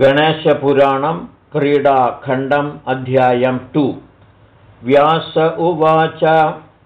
गणेशपुराणं क्रीडाखण्डम् अध्यायं टु। व्यास उवाच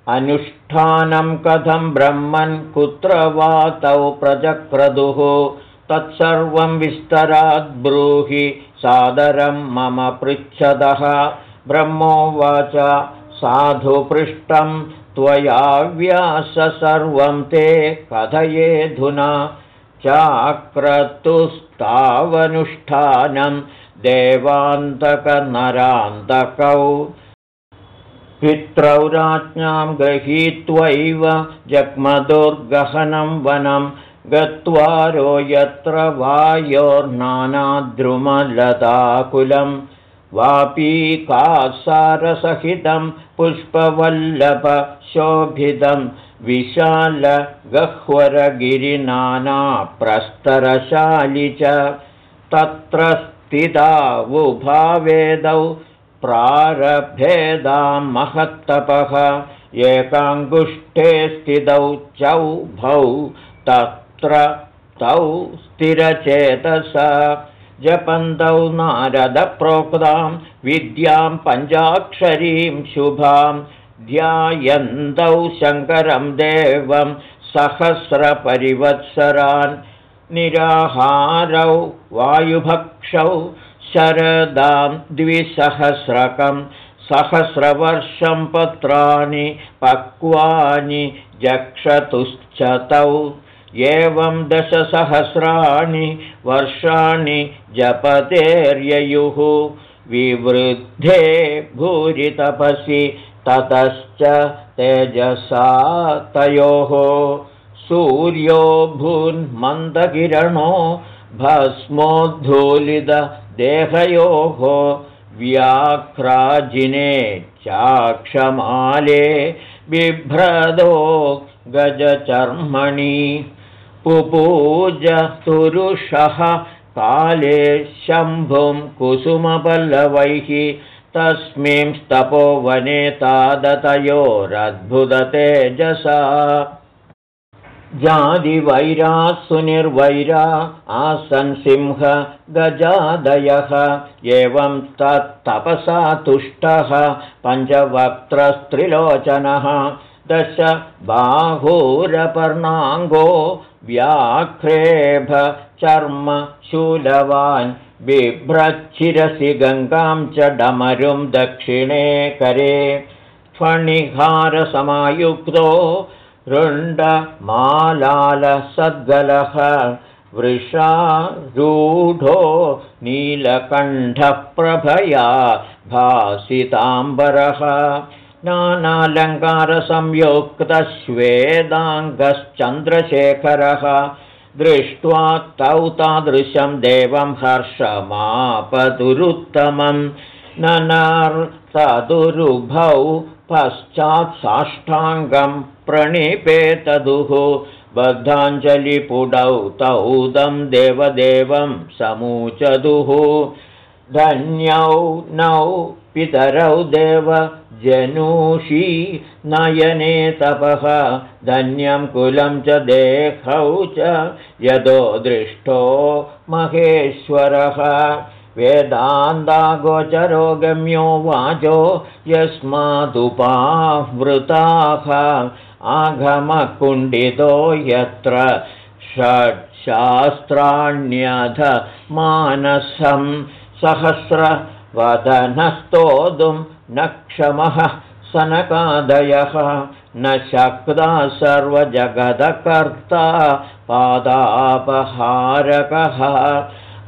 अनुष्ठानं कथं ब्रह्मन् कुत्र वा तौ प्रजक्रदुः? तत्सर्वं विस्तराद्ब्रूहि सादरं मम पृच्छदः ब्रह्मोवाच साधुपृष्टं त्वया व्यास सर्वं ते कथयेऽधुना चाक्रतुस्तावनुष्ठानं देवान्तकनरान्तकौ। पित्रौ राज्ञां गृहीत्वैव जग्मदुर्गहनं वनं गत्वारो यत्र वायोर्नानाद्रुमलताकुलं वापीकासारसहितं पुष्पवल्लभशोभितं विशालगह्वरगिरिनानाप्रस्तरशालि च तत्र स्थितावुभावेदौ प्रारभेदां महत्तपः एकाङ्गुष्ठे स्थितौ चौभौ तत्र तौ स्थिरचेतस जपन्तौ नारदप्रोक्तां विद्यां पञ्चाक्षरीं शुभां ध्यायन्तौ शङ्करं देवं सहस्रपरिवत्सरान् निराहारौ वायुभक्षौ शरदां द्विसहस्रकं सहस्रवर्षं पत्राणि पक्वानि जक्षतुश्च तौ एवं दशसहस्राणि वर्षाणि जपतेर्ययुः। विवृद्धे भूरितपसि ततश्च तेजसा तयोः। सूर्यो भून्मन्दकिरणो भस्मोद्धूलितदेहयोः व्याघ्राजिने चाक्षमाले बिभ्रदो गजचर्मणि पुपूजतुरुषः काले शम्भुं कुसुमपल्लवैः तस्मिंस्तपोवने तादतयोरद्भुततेजसा। जादिवैराः सुनिर्वैरा आसन् सिंह गजादयः एवं तत्तपसा तुष्टः पञ्चवक्त्रस्त्रिलोचनः। दश बाहूरपर्णाङ्गो व्याघ्रेभ चर्म शूलवान् बिभ्रच्छिरसि गङ्गां च डमरुं दक्षिणे करे। फणिहारसमायुक्तो रुण्डमालालसद्गलः वृषारूढो नीलकण्ठप्रभया भासिताम्बरः नानालङ्कारसंयुक्तश्वेदाङ्गश्चन्द्रशेखरः दृष्ट्वा तौ तादृशं देवं हर्षमापदुरुत्तमं। ननार्तदुरुभौ पश्चात् साष्टाङ्गं प्रणिपेतदुः। बद्धाञ्जलिपुडौ तौदं देवदेवं समूचदुः धन्यौ नौ पितरौ देव जनूषी नयने तपः धन्यं कुलं च देहौ च यदो दृष्टो महेश्वरः वेदान्तागोचरो गम्यो वाचो यस्मादुपावृताः आगमकुण्डितो यत्र षट्शास्त्राण्यध मानसं सहस्रवदनस्तोदुं न क्षमः सनकादयः। न शक्ता सर्वजगदकर्ता पादापहारकः।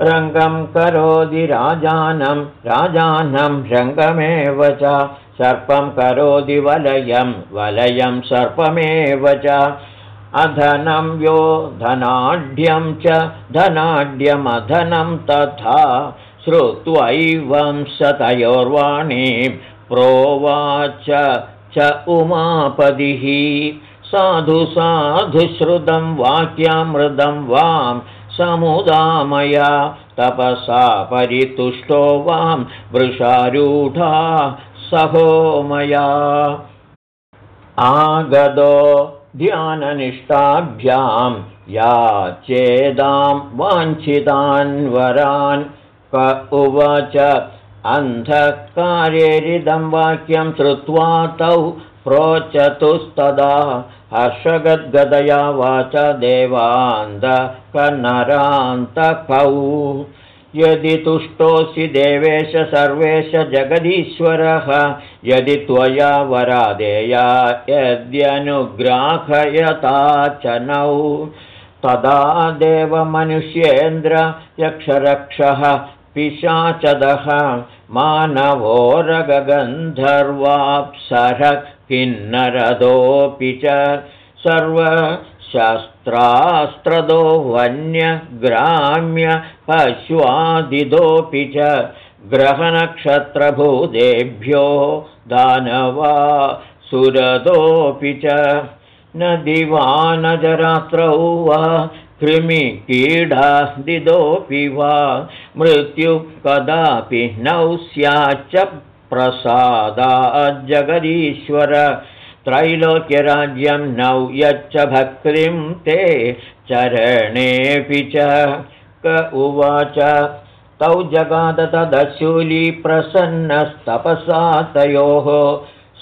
रङ्गं करोति राजानं राजानं रङ्गमेव च। सर्पं करोति वलयं वलयं सर्पमेव च। अधनं यो धनाढ्यं च धनाढ्यमधनं तथा श्रुत्वैवं सतयोर्वाणीं प्रोवाच च उमापदिः। साधु साधुश्रुतं वाक्यामृदं वां समुदामया तपसा परितुष्टो वां वृषारूढा सहोमया। आगदो ध्याननिष्ठाभ्यां या चेदां वाञ्छितान् वरान् उवाच। अन्धकार्येरिदं वाक्यं श्रुत्वा तौ प्रोचतुस्तदा। हर्षगद्गदया वाच देवान्तकनरान्तकौ यदि तुष्टोऽसि देवेश सर्वेश जगदीश्वरः यदि त्वया वरादेया यद्यनुग्राहयता च नौ तदा देवमनुष्येन्द्र यक्षरक्षः पिशाचदः मानवोरगन्धर्वाप्सरः किन्नरदोऽपि च सर्वशस्त्रास्त्रदो वन्यग्राम्य पश्वादिदोऽपि च ग्रहनक्षत्रभूतेभ्यो दानवा सुरदोऽपि च न दिवानजरात्रौ वा कृमिकीडादिदोऽपि वा मृत्युः कदापि नौ स्याच्च प्रसादाज्जगदीश्वर। त्रैलोक्यराज्यं नौ यच्च भक्तिं ते चरणेऽपि च। क उवाच तौ प्रसन्नस्तपसा तयोः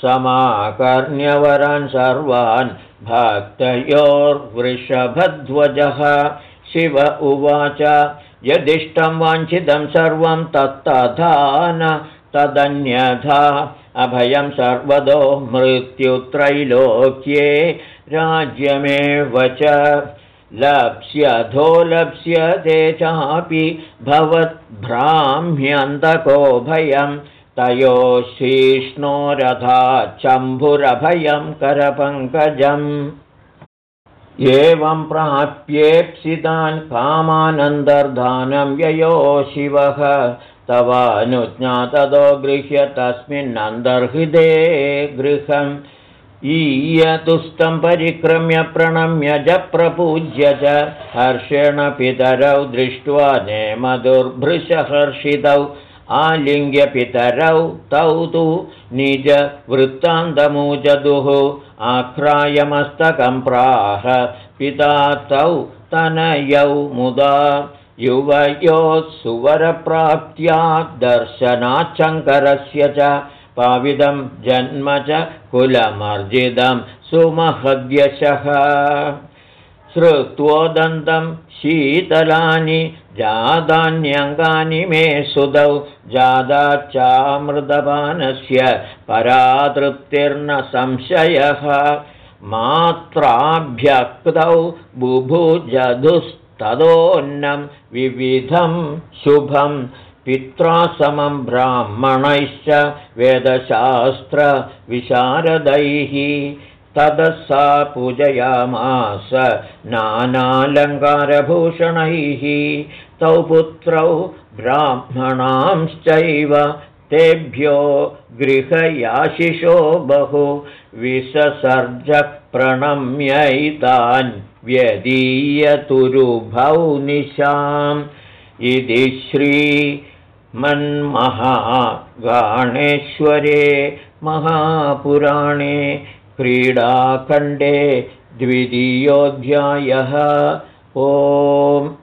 समाकर्ण्यवरान् सर्वान् भक्तयोर्वृषभध्वजः। शिव उवाच यदिष्टं वाञ्छितं सर्वं तत्तथा तदन्यथा अभयं सर्वदो मृत्युत्रैलोक्ये राज्यमेव च। लप्स्यधो लप्स्यते चापि भवद्भ्राह्म्यन्तको भयम् तयोशीष्णोरथा चम्भुरभयं करपङ्कजम्। एवं प्राप्येप्सितान् कामानन्दर्धानं ययो शिवः। तवानुज्ञाततो गृह्य तस्मिन्नन्तर्हृदे गृहम्। ईयतुस्तं परिक्रम्य प्रणम्य च प्रपूज्य च हर्षेण पितरौ दृष्ट्वा नेमदुर्भृशहर्षितौ आलिङ्ग्यपितरौ तौ तु निजवृत्तान्तमुजदुः आक्रायमस्तकं प्राह। पिता तौ तनयौ मुदा युवयोः सुवरप्राप्त्या दर्शनाच्छङ्करस्य च पाविदं जन्म च कुलमर्जितं सुमहद्यशः श्रुत्वोदन्तं शीतलानि जादान्यङ्गानि मे सुदौ जादाच्चामृतपानस्य परातृप्तिर्न संशयः। मात्राभ्यक्तौ बुभुजधुस्तदोन्नं विविधं शुभं पित्रा समं ब्राह्मणैश्च वेदशास्त्रविशारदैः ततः सा पूजयामास नानालङ्कारभूषणैः तौ पुत्रौ ब्राह्मणांश्चैव तेभ्यो गृहयाशिषो बहु विससर्जप्रणम्यैतान् व्यदीयतुरुभौ निशाम्। इति श्रीमन्महागाणेश्वरे महापुराणे क्रीडाखण्डे द्वितीयोऽध्यायः। ओम्